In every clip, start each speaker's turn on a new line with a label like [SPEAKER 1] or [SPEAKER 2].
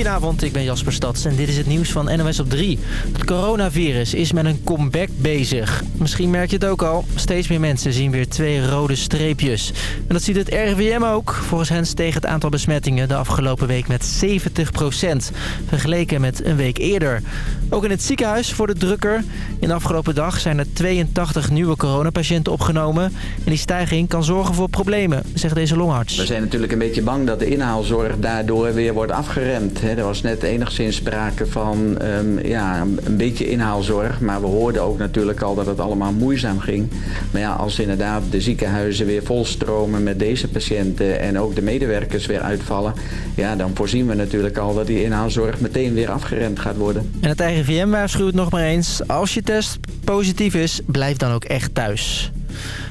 [SPEAKER 1] Goedenavond, ik ben Jasper Stads en dit is het nieuws van NOS op 3. Het coronavirus is met een comeback bezig. Misschien merk je het ook al, steeds meer mensen zien weer twee rode streepjes. En dat ziet het RIVM ook. Volgens hen steeg het aantal besmettingen de afgelopen week met 70% vergeleken met een week eerder. Ook in het ziekenhuis voor de drukker. In de afgelopen dag zijn er 82 nieuwe coronapatiënten opgenomen. En die stijging kan zorgen voor problemen, zegt deze longarts.
[SPEAKER 2] We zijn natuurlijk een beetje bang dat de inhaalzorg daardoor weer wordt afgeremd. Er was net enigszins sprake van um, ja, een beetje inhaalzorg. Maar we hoorden ook natuurlijk al dat het allemaal moeizaam ging. Maar ja, als inderdaad de ziekenhuizen weer volstromen met deze patiënten... en ook de medewerkers weer uitvallen... ja, dan voorzien we natuurlijk al dat die inhaalzorg meteen weer afgeremd gaat worden.
[SPEAKER 1] En het RIVM waarschuwt nog maar eens. Als je test positief is, blijf dan ook echt thuis.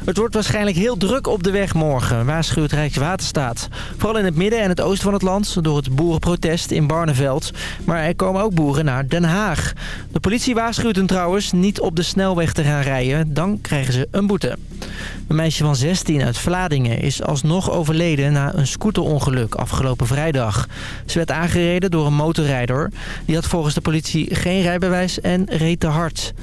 [SPEAKER 1] Het wordt waarschijnlijk heel druk op de weg morgen, waarschuwt Rijkswaterstaat. Vooral in het midden en het oosten van het land door het boerenprotest in Barneveld. Maar er komen ook boeren naar Den Haag. De politie waarschuwt hen trouwens niet op de snelweg te gaan rijden. Dan krijgen ze een boete. Een meisje van 16 uit Vladingen is alsnog overleden na een scooterongeluk afgelopen vrijdag. Ze werd aangereden door een motorrijder. Die had volgens de politie geen rijbewijs en reed te hard.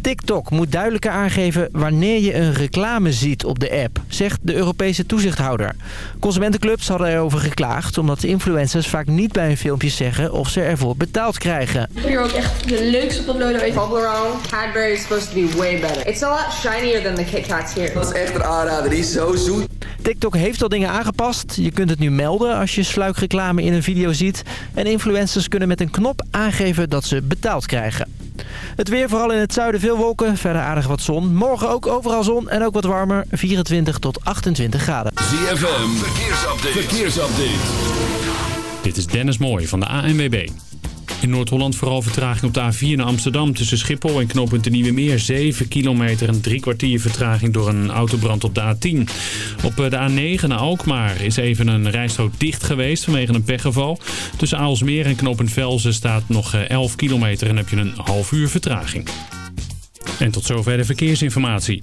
[SPEAKER 1] TikTok moet duidelijker aangeven wanneer je een reclame ziet op de app, zegt de Europese toezichthouder. Consumentenclubs hadden erover geklaagd omdat de influencers vaak niet bij hun filmpjes zeggen of ze ervoor betaald krijgen.
[SPEAKER 3] Hier ook echt de leukste potloden ooit. Toblerone, Cadbury is supposed to be way better. It's a lot shinier than the Kit Kats here.
[SPEAKER 4] Dat is echt een aanrader, die is zo zoet.
[SPEAKER 1] TikTok heeft al dingen aangepast. Je kunt het nu melden als je sluikreclame in een video ziet. En influencers kunnen met een knop aangeven dat ze betaald krijgen. Het weer, vooral in het zuiden veel wolken, verder aardig wat zon. Morgen ook overal zon en ook wat warmer, 24 tot 28 graden.
[SPEAKER 5] ZFM, verkeersupdate. verkeersupdate.
[SPEAKER 6] Dit is Dennis Mooij van de ANWB. In Noord-Holland vooral vertraging op de A4 naar Amsterdam tussen Schiphol en knooppunt de Nieuwe Meer. 7 kilometer en drie kwartier vertraging door een autobrand op de A10. Op eh, de A9 naar Alkmaar is even een rijstrook dicht geweest vanwege een pechgeval. Tussen Aalsmeer en knooppunt Velzen staat nog 11 eh, kilometer en heb je een half uur vertraging. En tot zover de verkeersinformatie.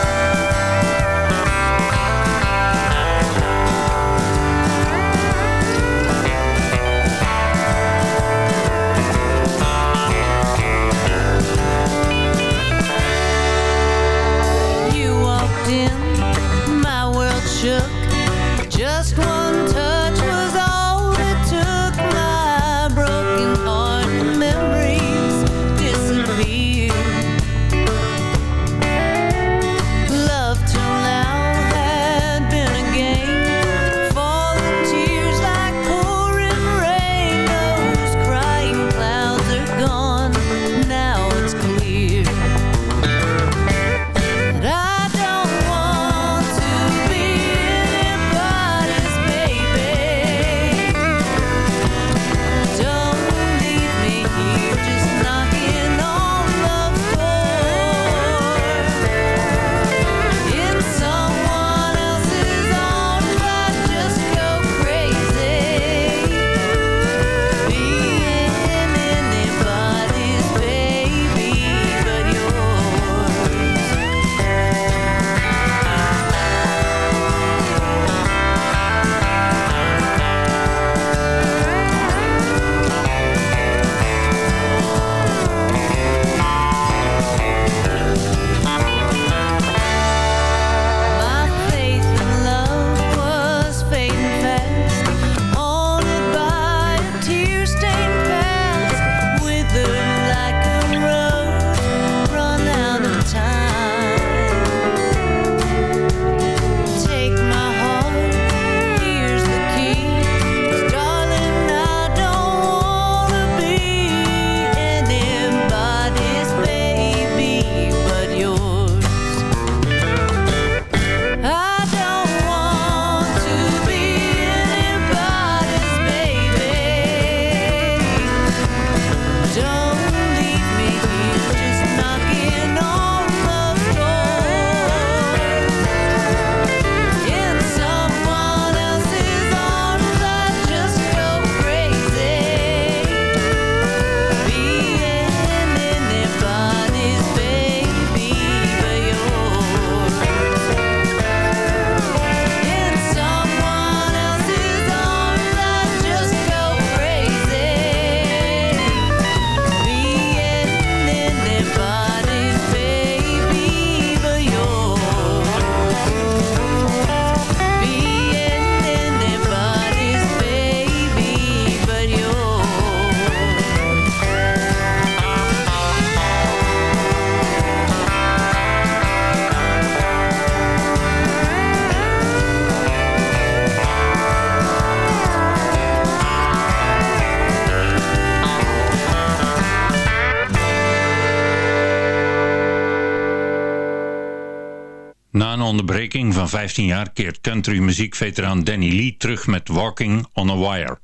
[SPEAKER 7] onderbreking van 15 jaar keert country muziekveteraan Danny Lee terug met Walking on a Wire.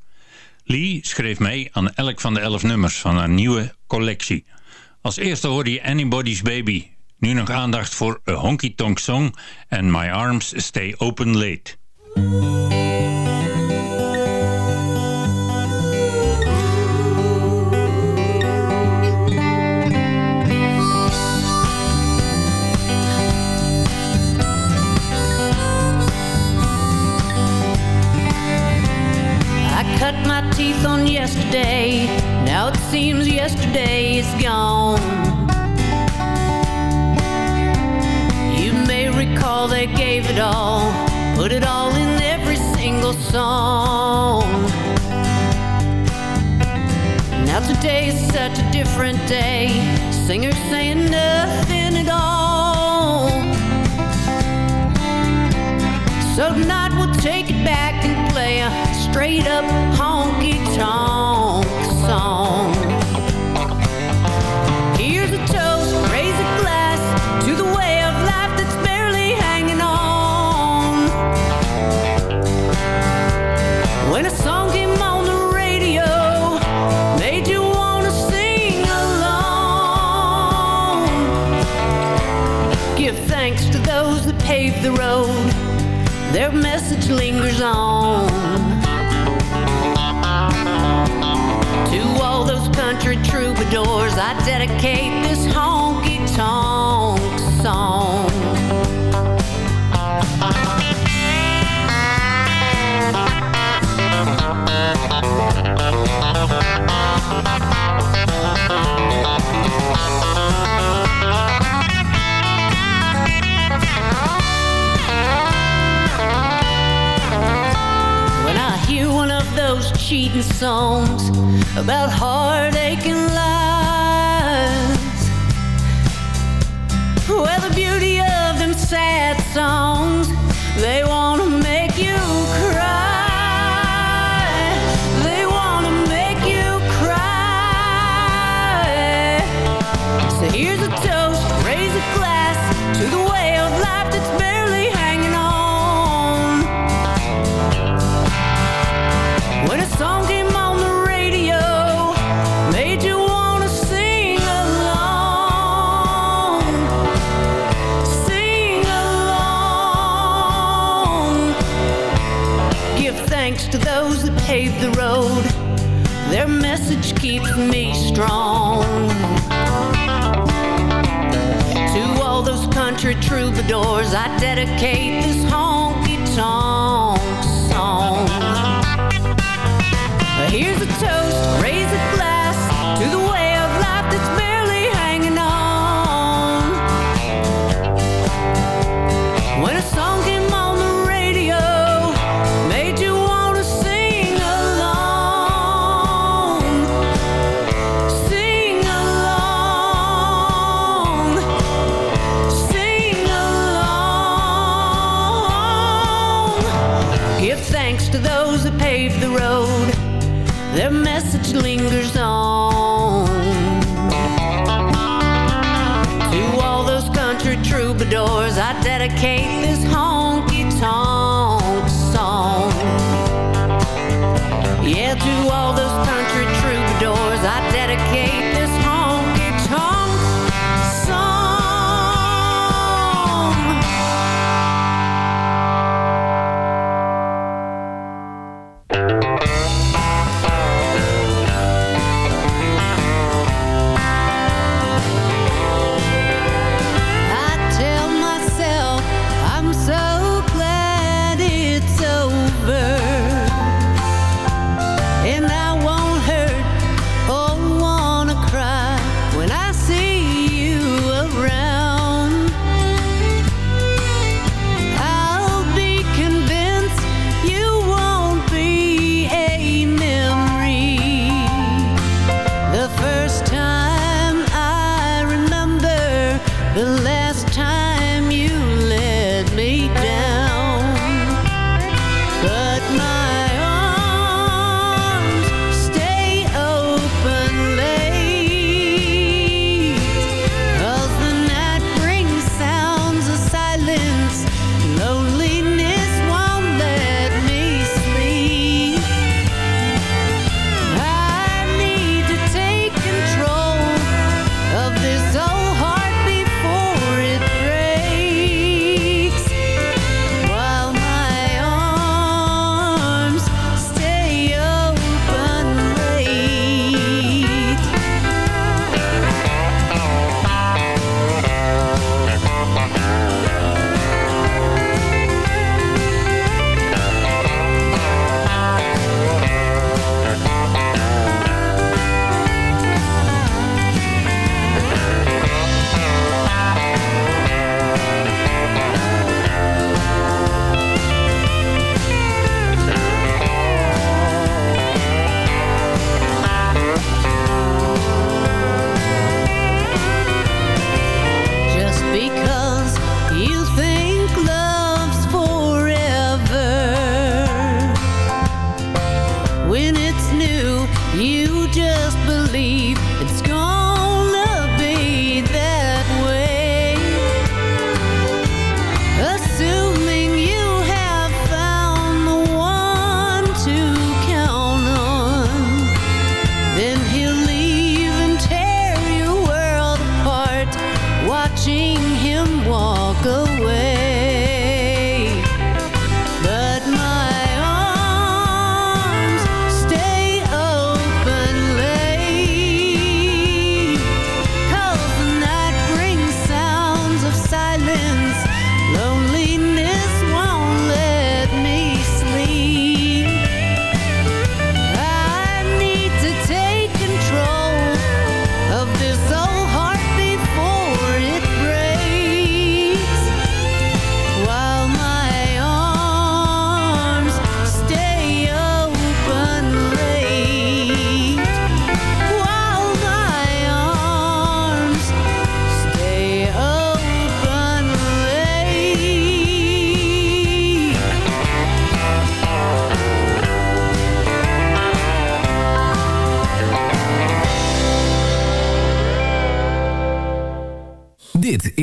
[SPEAKER 7] Lee schreef mee aan elk van de elf nummers van haar nieuwe collectie. Als eerste hoorde je Anybody's Baby. Nu nog aandacht voor A Honky Tonk Song en My Arms Stay Open Late.
[SPEAKER 8] Teeth on yesterday. Now it seems yesterday is gone. You may recall they gave it all, put it all in every single song. Now today's such a different day. Singers saying nothing at all. So tonight we'll take it back and play a straight up honky tonk I dedicate this honky tonk song. When I hear one of those cheating songs about heartache and lies. The beauty of them sad songs, they want thanks to those that paved the road. Their message keeps me strong. To all those country troubadours, I dedicate this honky tonk song. Here's a toast, raise a glass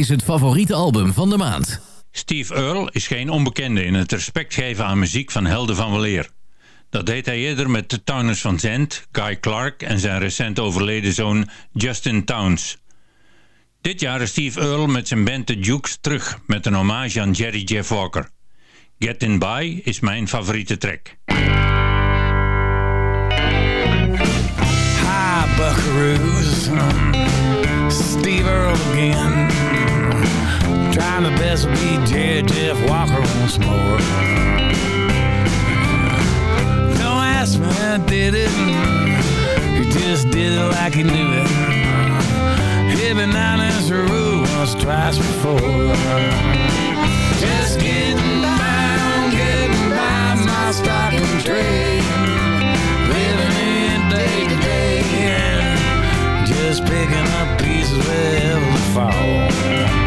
[SPEAKER 9] is het favoriete album van de maand.
[SPEAKER 7] Steve Earle is geen onbekende in het respect geven aan muziek van helden van weleer. Dat deed hij eerder met de Towners van Zandt, Guy Clark en zijn recent overleden zoon Justin Towns. Dit jaar is Steve Earle met zijn band The Dukes terug met een hommage aan Jerry Jeff Walker. Get In By is mijn favoriete track.
[SPEAKER 10] Hi, buckaroos. Steve Earle again. Trying the best to be Jerry Jeff Walker once more. Don't ask me I did it. He just did it like he knew it. He been down this road once, twice before. Just getting by, getting by my stock and trade. Living in day to day. Just picking up pieces wherever they fall.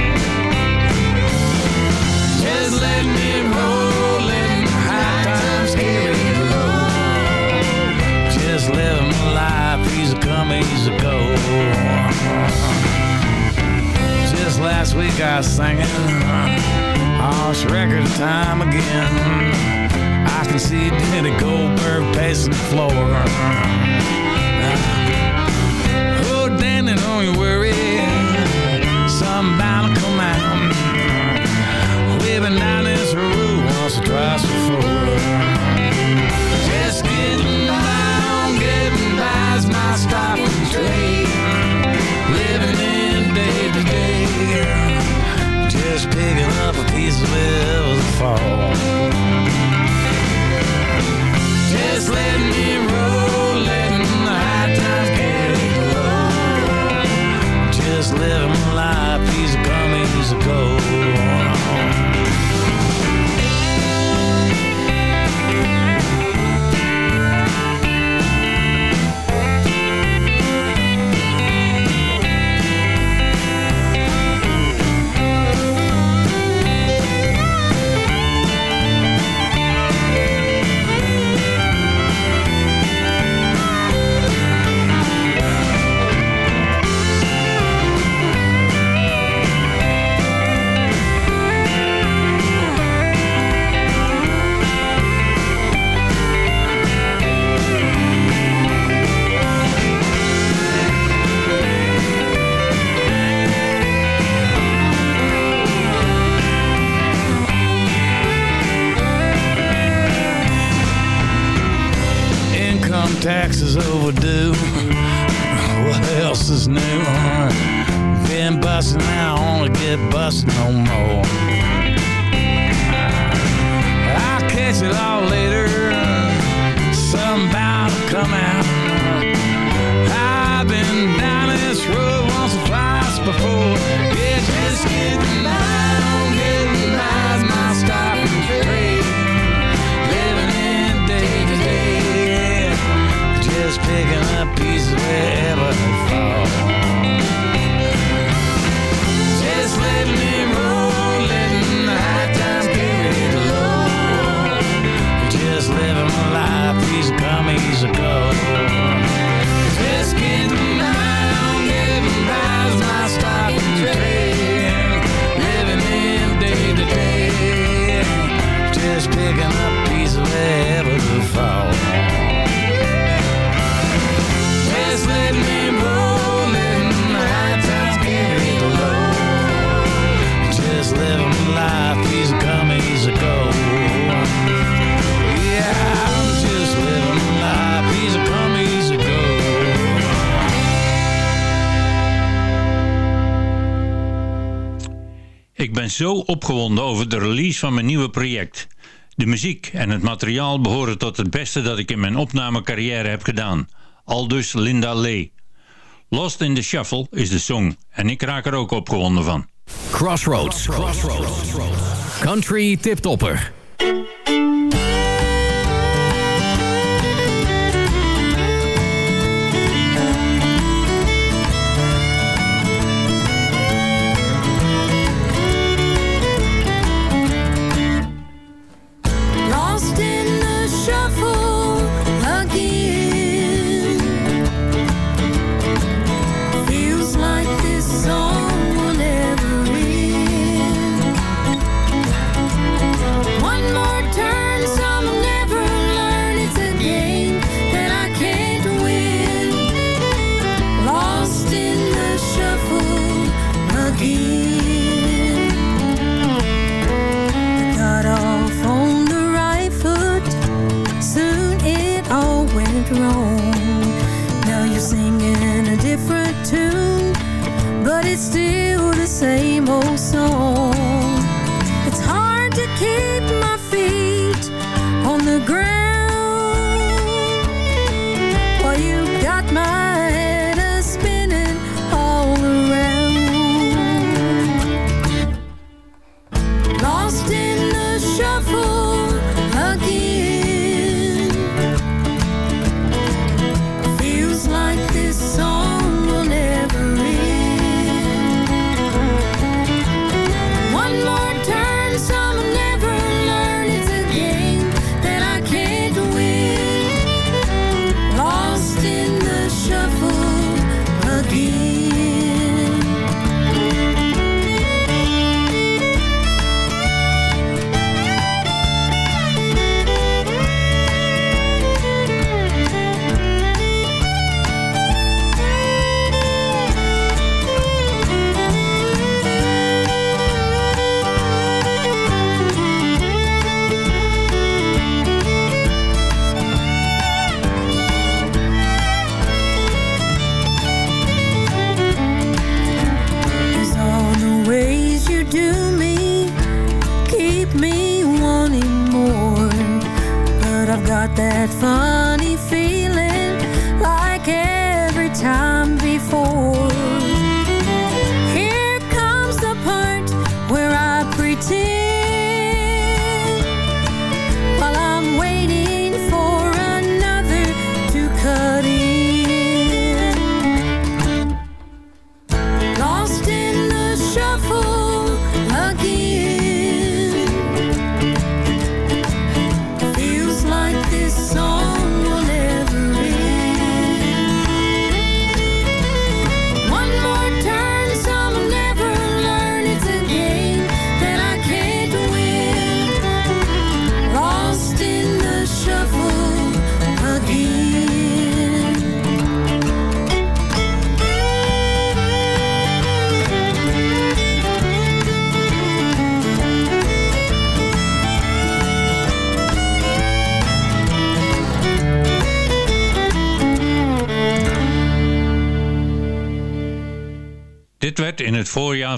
[SPEAKER 10] Last week I was singing uh, on this record time again. I can see Danny Goldberg pacing the floor. Twice before. Just getting by, getting by's my stop and trade. Living in day to day. Just picking up a piece of the fall. Just letting it roll, letting the high times carry it low. Just living my life, easy come, easy go. Income tax is overdue. What else is new? Been busting now, only get busting no more. I'll catch it all later. Something bound to come out. I've been down this road once or twice before. Yeah, just getting by, getting by's my stop and trade. Just picking up pieces wherever they fall. Just roll, letting the high times carry low. Just living my life, easy come, easy go.
[SPEAKER 7] zo opgewonden over de release van mijn nieuwe project. De muziek en het materiaal behoren tot het beste dat ik in mijn opnamecarrière heb gedaan. Aldus Linda Lee. Lost in the Shuffle is de song en ik raak er ook opgewonden van.
[SPEAKER 11] Crossroads. Crossroads. Country tiptopper.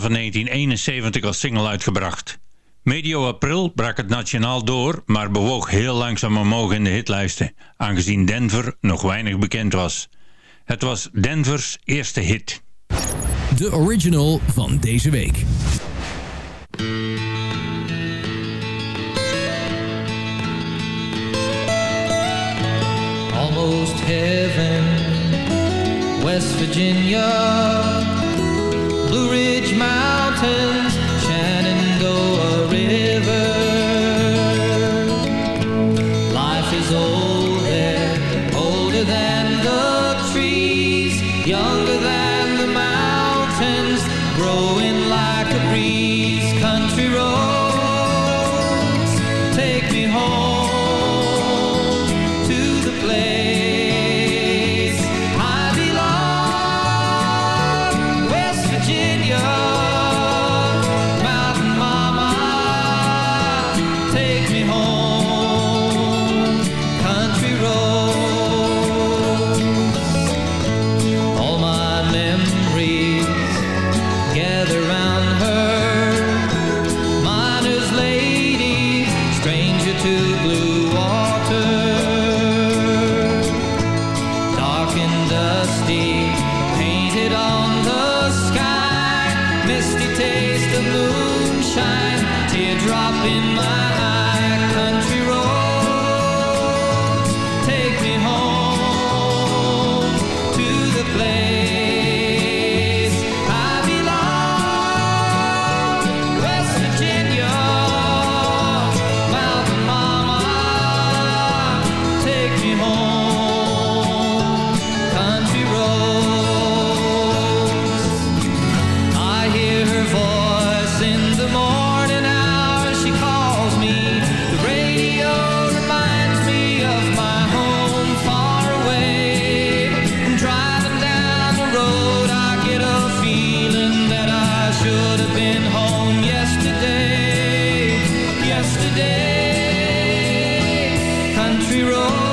[SPEAKER 7] 1971 als single uitgebracht. Medio april brak het nationaal door, maar bewoog heel langzaam omhoog in de hitlijsten, aangezien Denver nog weinig bekend was. Het was Denvers eerste hit.
[SPEAKER 11] De original van deze week.
[SPEAKER 12] Almost heaven, West Virginia Blue Ridge Mountains country
[SPEAKER 13] road.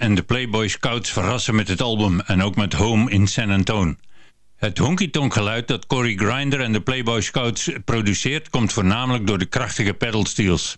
[SPEAKER 13] en de Playboy Scouts verrassen met het album en ook met Home in San Antonio. Het honky-tonk geluid dat Corey Grinder en de Playboy Scouts produceert komt voornamelijk door de krachtige pedalsteels.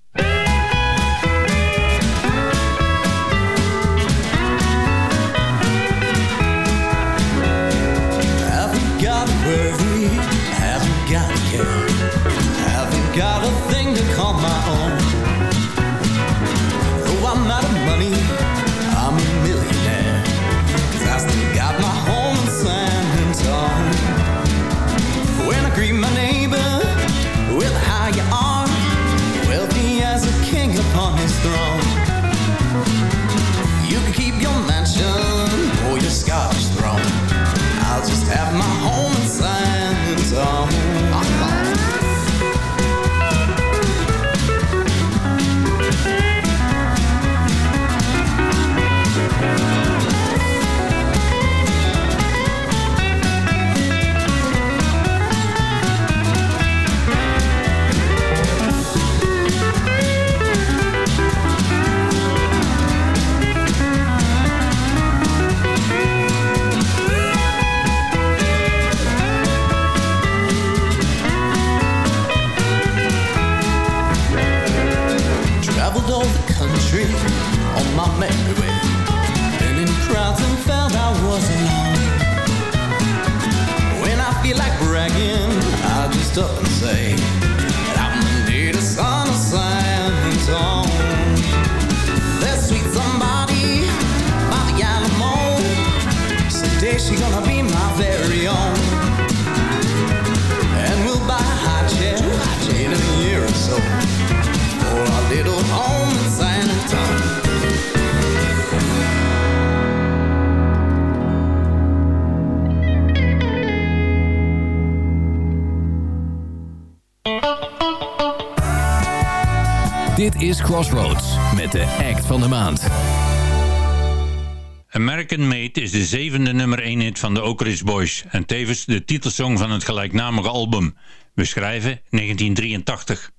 [SPEAKER 7] van de
[SPEAKER 13] Okeris Boys en tevens de titelsong van het gelijknamige album. We schrijven 1983.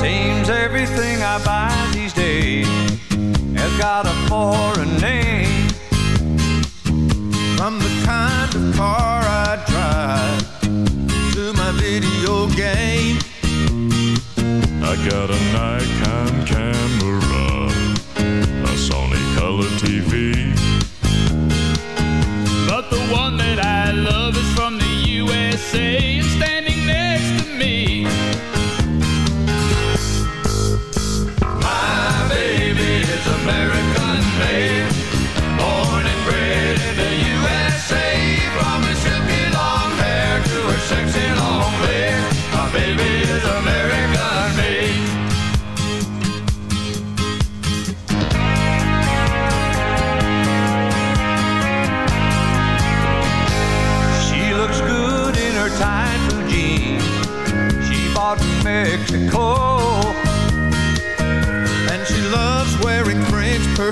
[SPEAKER 14] Seems everything I buy these days has got a foreign name From the kind of car I
[SPEAKER 15] got a Nikon camera.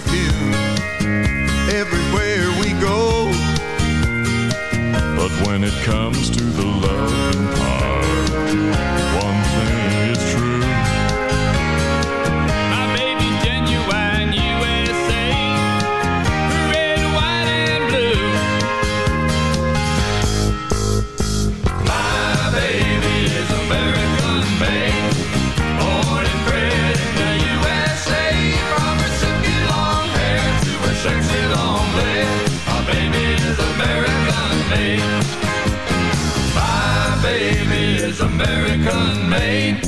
[SPEAKER 14] perfume everywhere we go.
[SPEAKER 15] But when it comes to the loving part,
[SPEAKER 16] American made.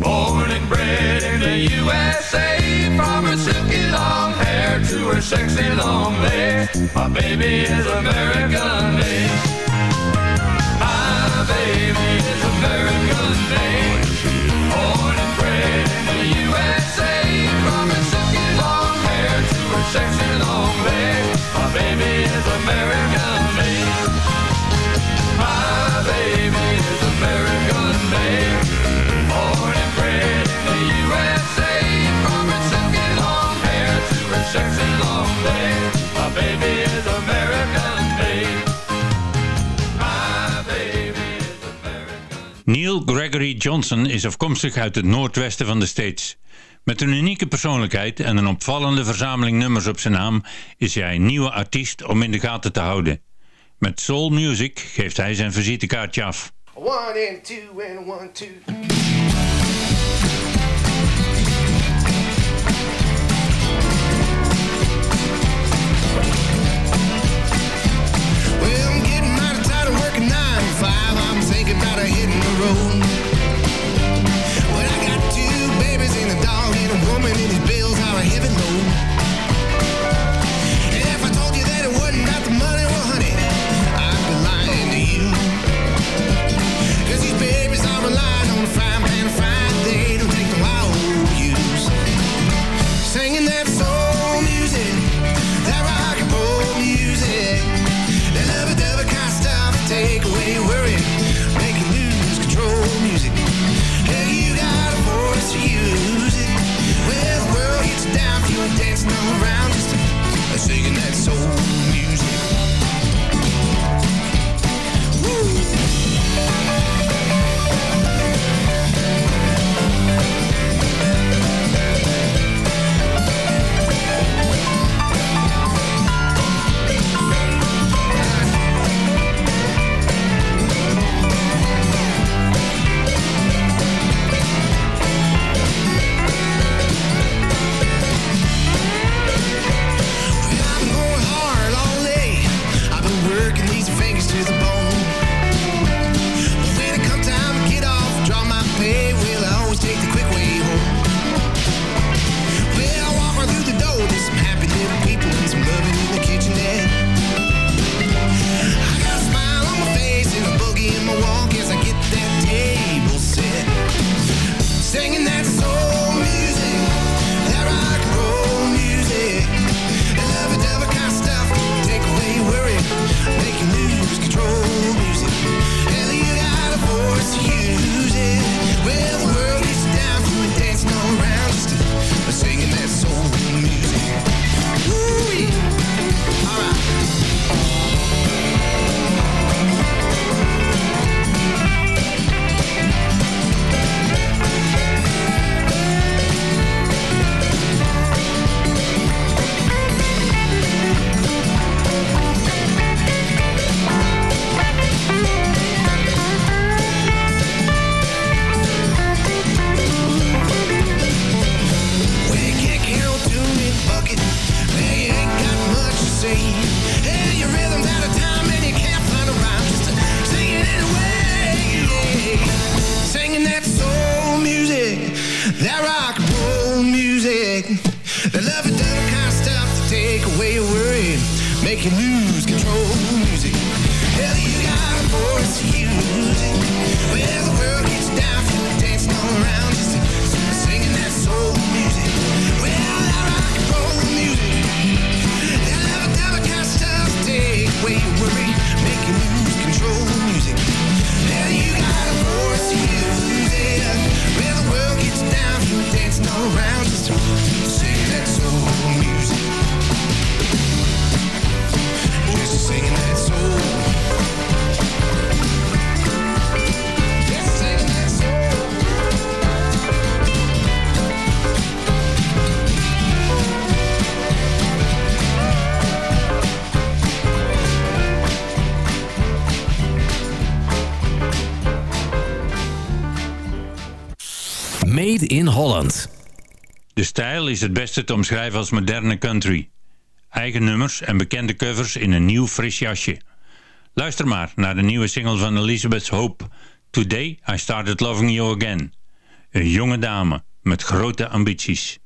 [SPEAKER 16] Born and bred in the USA. From her silky long hair to her sexy long legs. My baby is American made.
[SPEAKER 7] Johnson is afkomstig uit het noordwesten van de States. Met een unieke persoonlijkheid en een opvallende verzameling nummers op zijn naam is hij een nieuwe artiest om in de gaten te houden. Met soul music geeft hij zijn visitekaartje af.
[SPEAKER 17] One and two and one two. woman in his bills out of heaven knows singing that soul.
[SPEAKER 7] stijl is het beste te omschrijven als moderne country. Eigen nummers en bekende covers in een nieuw fris jasje. Luister maar naar de nieuwe single van Elizabeth Hope. Today I Started Loving You Again. Een jonge dame met grote ambities.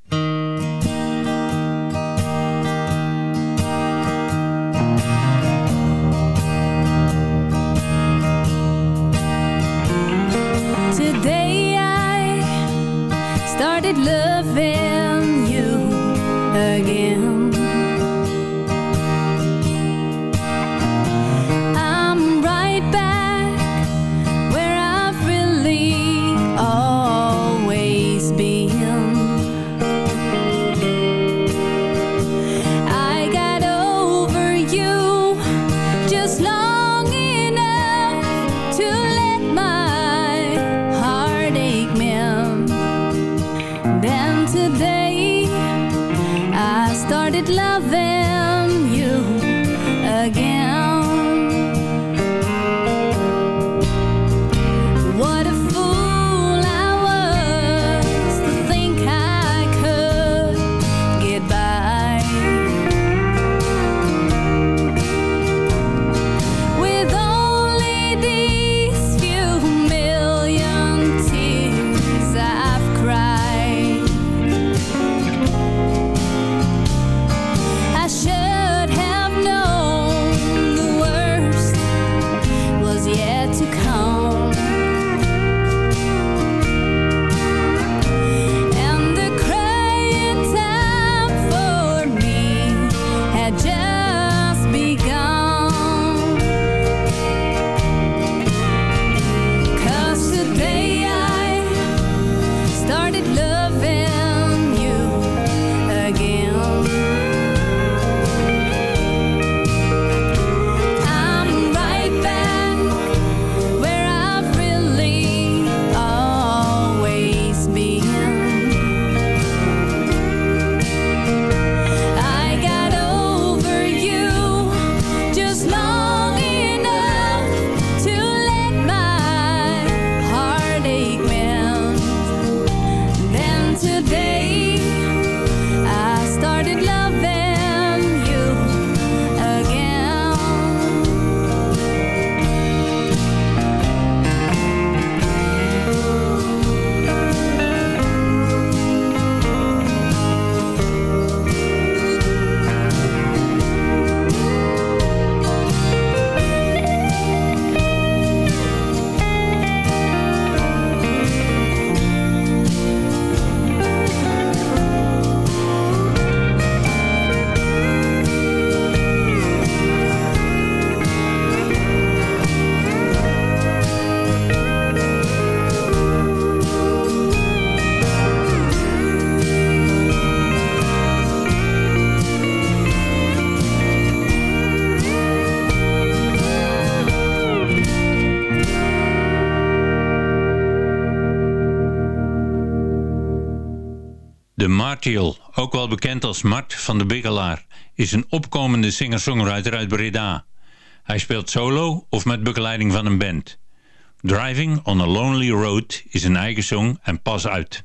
[SPEAKER 18] Ook wel bekend als Mart van de Bigelaar, is een opkomende singer-songwriter uit Breda. Hij speelt solo of met begeleiding van een band. Driving on a Lonely Road is een eigen song en pas uit.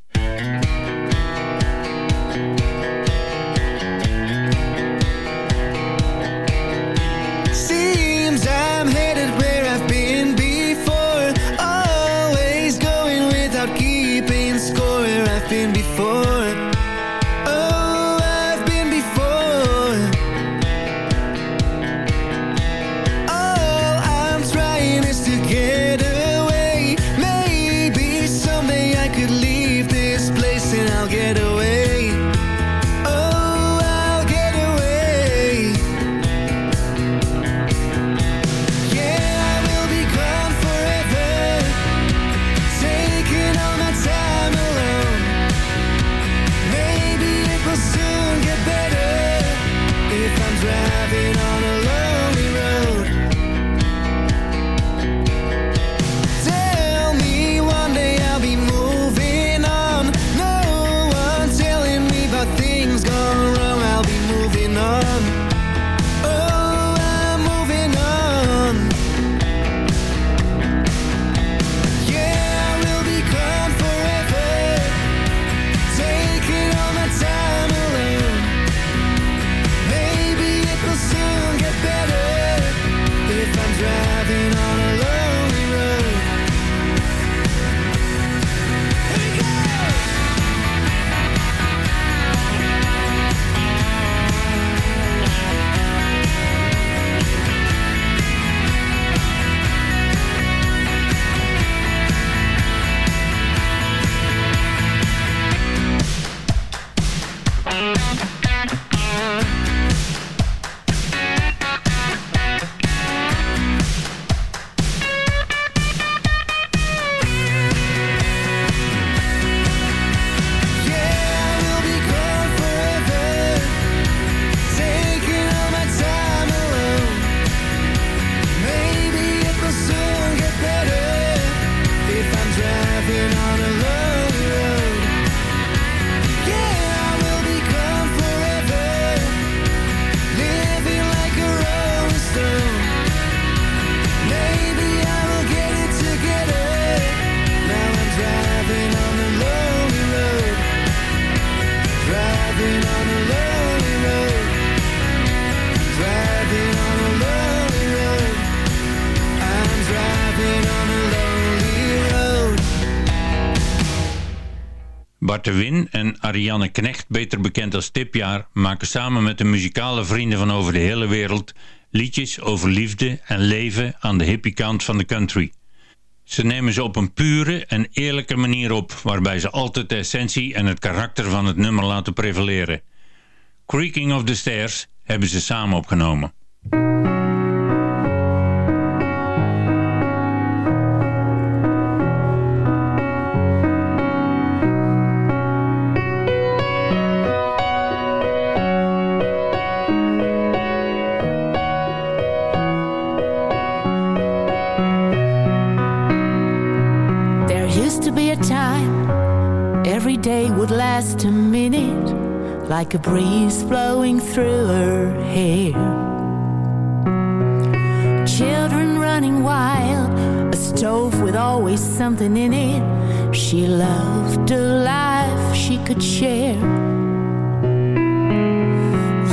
[SPEAKER 7] Bart en Ariane Knecht, beter bekend als Tipjaar, maken samen met de muzikale vrienden van over de hele wereld liedjes over liefde en leven aan de hippie kant van de country. Ze nemen ze op een pure en eerlijke manier op, waarbij ze altijd de essentie en het karakter van het nummer laten prevaleren. Creaking of the Stairs hebben ze samen opgenomen.
[SPEAKER 19] Like a breeze blowing through her hair. Children running wild, a stove with always something in it. She loved a life she could share.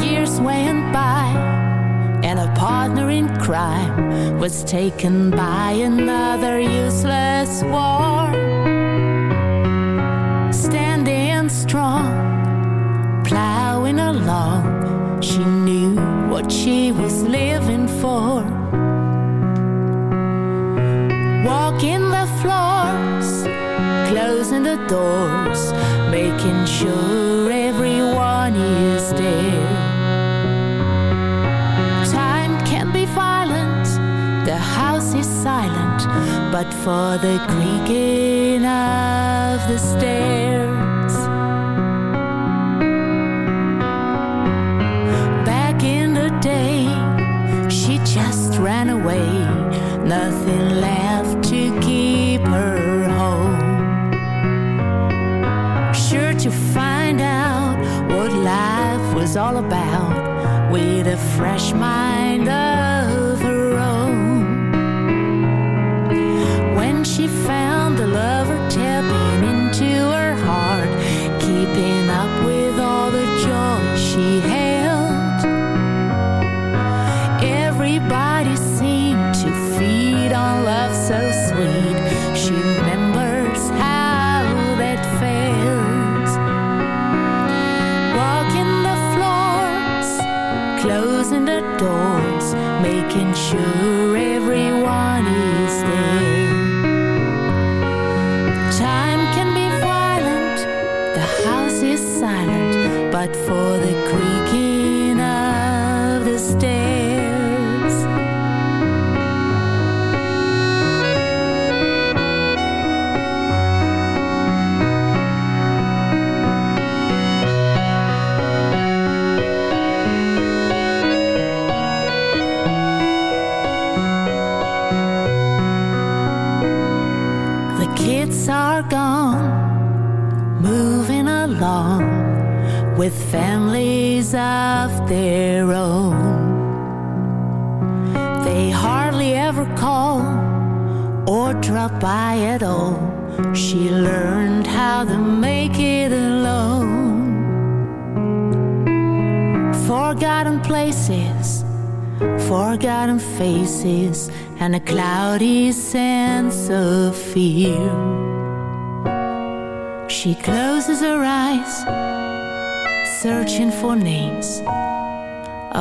[SPEAKER 19] Years went by, and a partner in crime was taken by another useless war. Along, she knew what she was living for. Walking the floors, closing the doors, making sure everyone is there. Time can be violent, the house is silent, but for the creaking of the stairs. Nothing left to keep her home. Sure to find out what life was all about with a fresh mind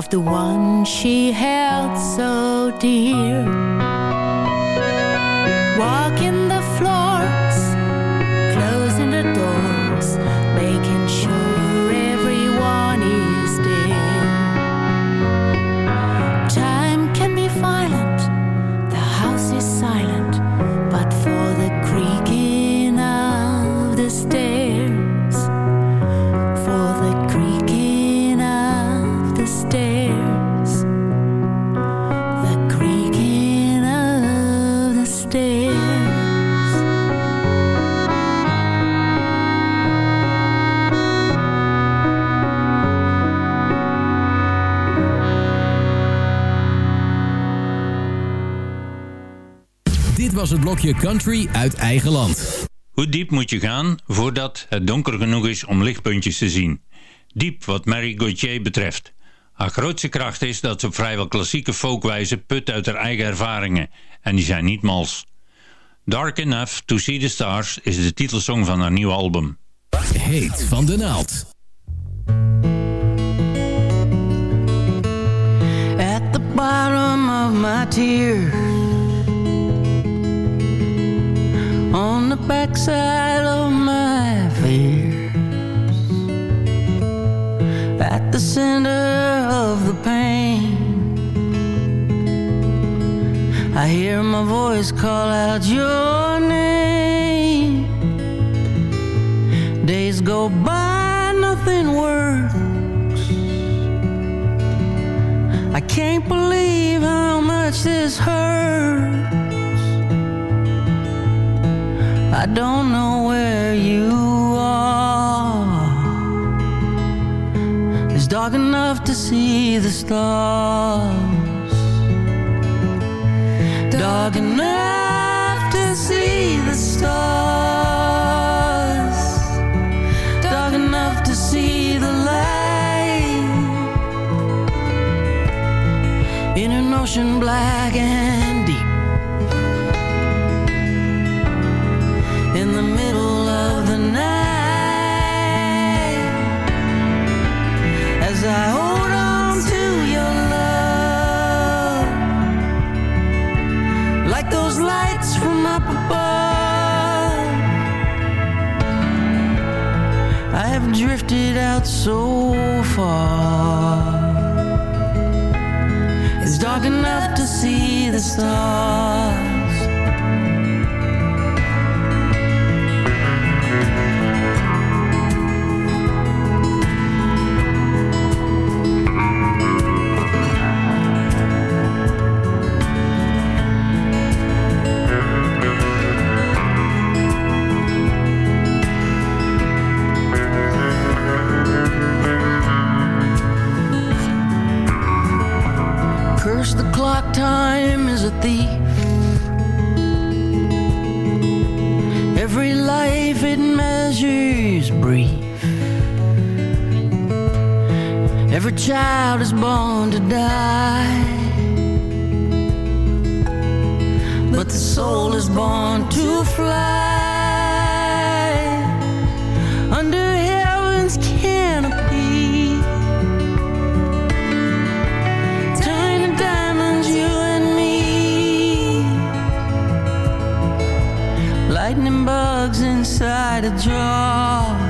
[SPEAKER 19] of the one she held so dear.
[SPEAKER 9] Blokje Country uit eigen land.
[SPEAKER 7] Hoe diep moet je gaan voordat het donker genoeg is om lichtpuntjes te zien? Diep wat Mary Gauthier betreft. Haar grootste kracht is dat ze op vrijwel klassieke folkwijze put uit haar eigen ervaringen. En die zijn niet mals. Dark Enough to See the Stars is de titelsong van haar nieuwe album.
[SPEAKER 9] Heet van de naald.
[SPEAKER 11] at the bottom of my tears on the backside of my fears. At the center of the pain. I hear my voice call out your name. Days go by nothing works. I can't believe how much this hurts. I don't know where you are. It's dark enough to see the stars. Dark enough to see the stars. Dark enough to see the light. in an ocean black and drifted out so far. It's dark enough to see the stars. The clock, time is a thief. Every life it measures brief. Every child is born to die. But the soul is born to fly inside a jar.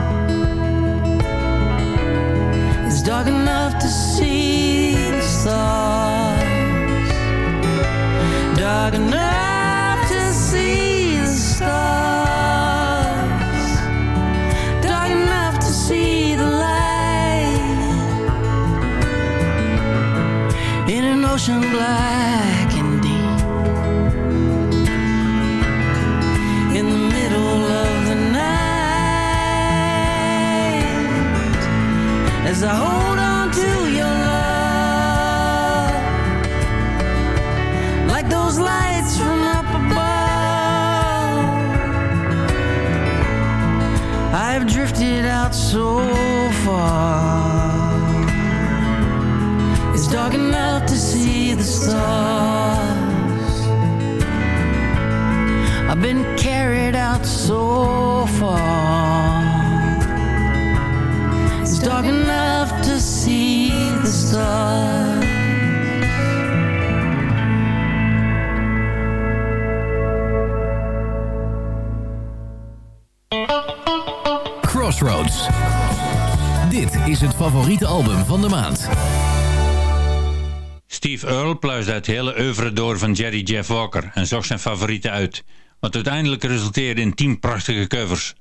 [SPEAKER 9] Het
[SPEAKER 7] hele oeuvre door van Jerry Jeff Walker en zocht zijn favorieten uit. Wat uiteindelijk resulteerde in tien prachtige covers.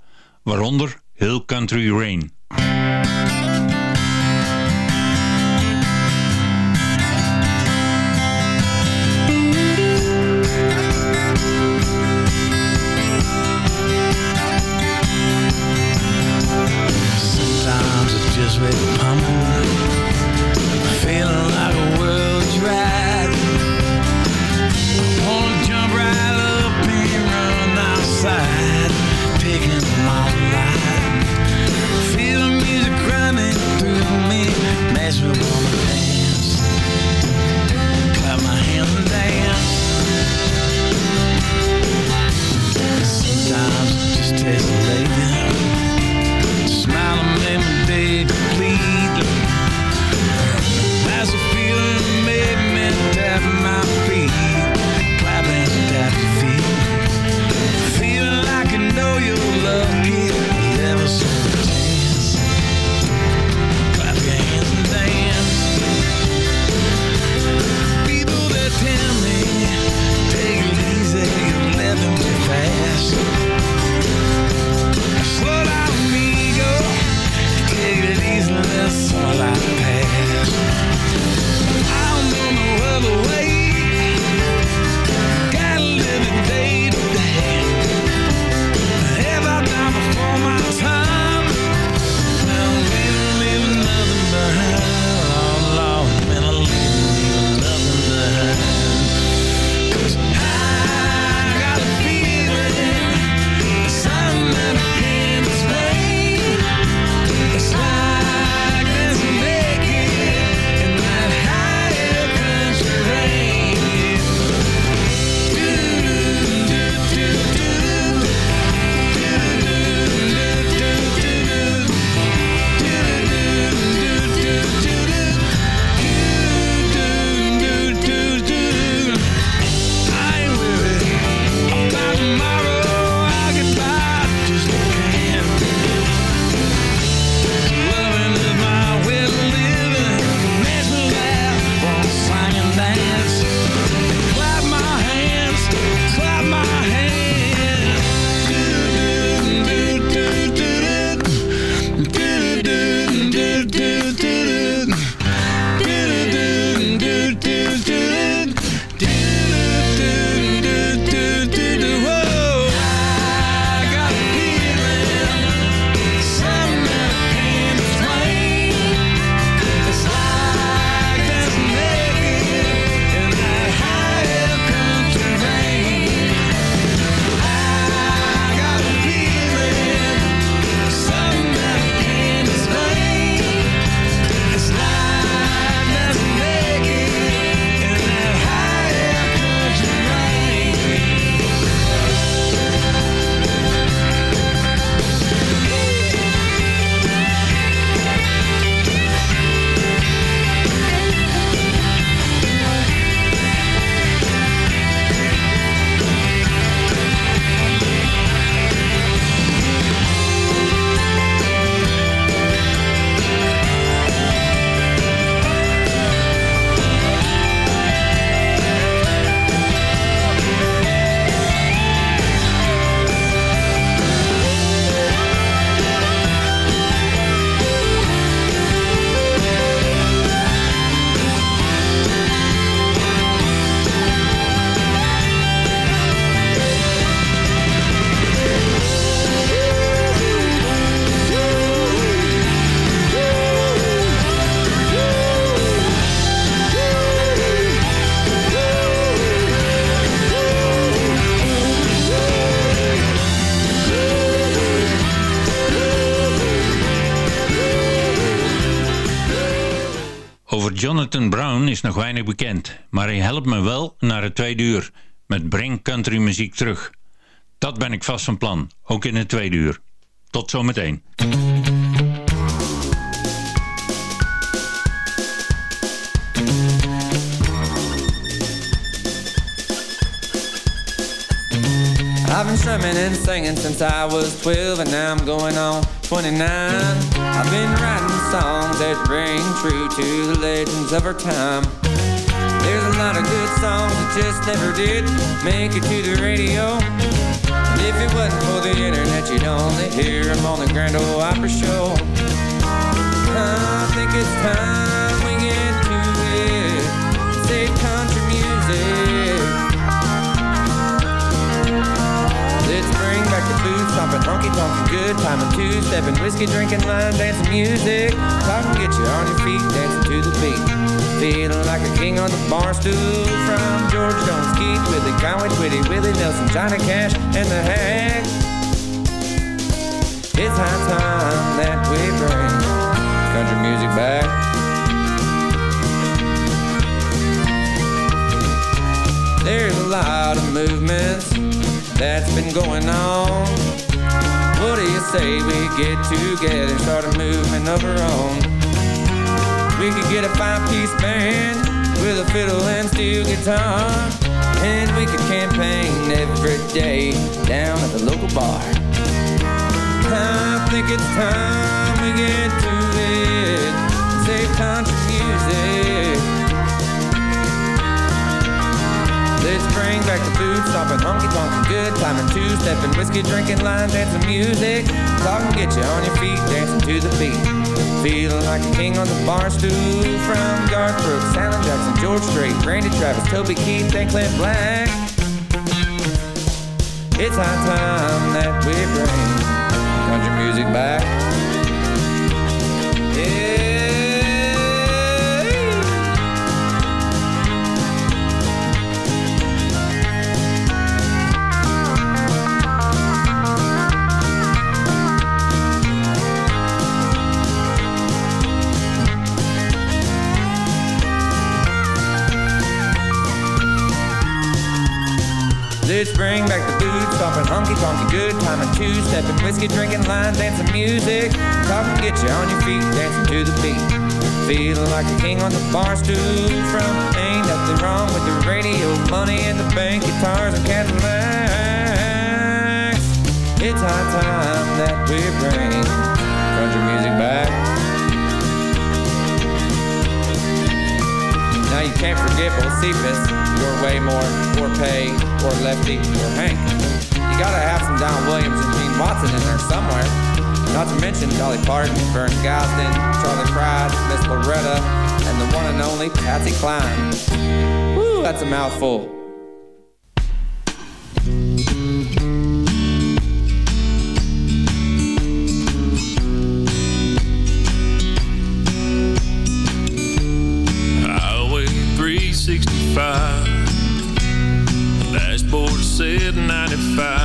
[SPEAKER 7] Waaronder Hill Country Rain. Is nog weinig bekend, maar hij helpt me wel naar het tweede uur met Breng Country muziek terug. Dat ben ik vast van plan, ook in het tweede uur. Tot zometeen.
[SPEAKER 20] Strumming and singing since I was 12 and now I'm going on 29. I've been writing songs that ring true to the legends of our time. There's a lot of good songs that just never did make it to the radio. And if it wasn't for the internet, you'd only hear them on the Grand Ole Opry show. I think it's time stomping, honky tonkin', good timing, two stepping, whiskey drinking, line dancing, music. Talk and get you on your feet, dancing to the beat. Feeling like a king on the bar stool from George Jones, Keith Whitley, Conway Twitty, Willie Nelson, Johnny Cash, and the Hags. It's high time that we bring country music back. There's a lot of movements that's been going on. What do you say we get together and start a movement of our own? We could get a five-piece band with a fiddle and steel guitar, and we could campaign every day down at the local bar. I think it's time we get to it. Save country music. Let's bring back the food, stomping, honky tonkin', good timing, two stepping, whiskey drinking, line dancing, music. Talk and get you on your feet, dancing to the beat. Feeling like a king on the bar stool from Garth Brooks, Alan Jackson, George Strait, Randy Travis, Toby Keith, and Clint Black. It's high time that we bring country music back. Bring back the food, stomping, honky tonky, good timing, two stepping, whiskey drinking, line dancing, music. Talk and get you on your feet, dancing to the beat. Feeling like a king on the bar stool from Ain't nothing wrong with the radio, money in the bank, guitars and Cadillacs. It's high time that we bring country music back. Now you can't forget Bo Cephas, or Waymore, or Pay, or Lefty, or Hank. You gotta have some Don Williams and Gene Watson in there somewhere. Not to mention Dolly Parton, Vern Gosdin, Charley Pride, Miss Loretta, and the one and only Patsy Cline. Woo, that's a mouthful.
[SPEAKER 16] Said 95.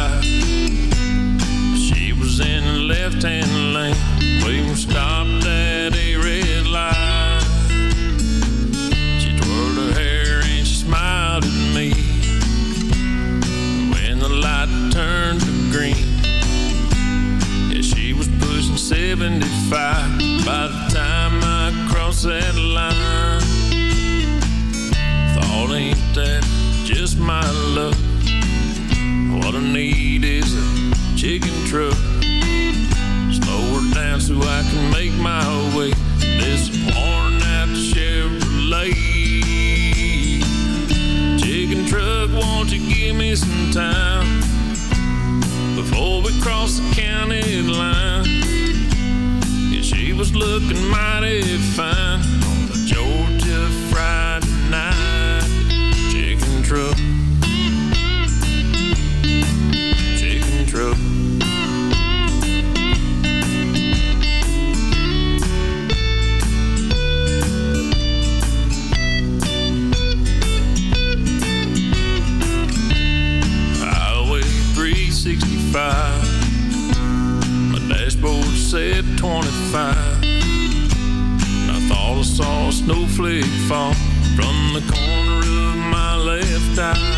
[SPEAKER 16] A snowflake fall from the corner of my left eye.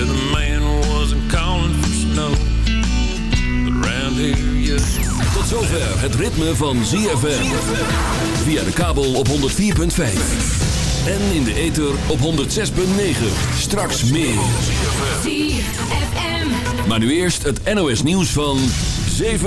[SPEAKER 16] The man wasn't calling for snow, but around here, yes.
[SPEAKER 5] Tot zover het ritme van ZFM. Via de kabel op 104.5. En in de ether op 106.9. Straks meer. Maar nu eerst het NOS nieuws van 7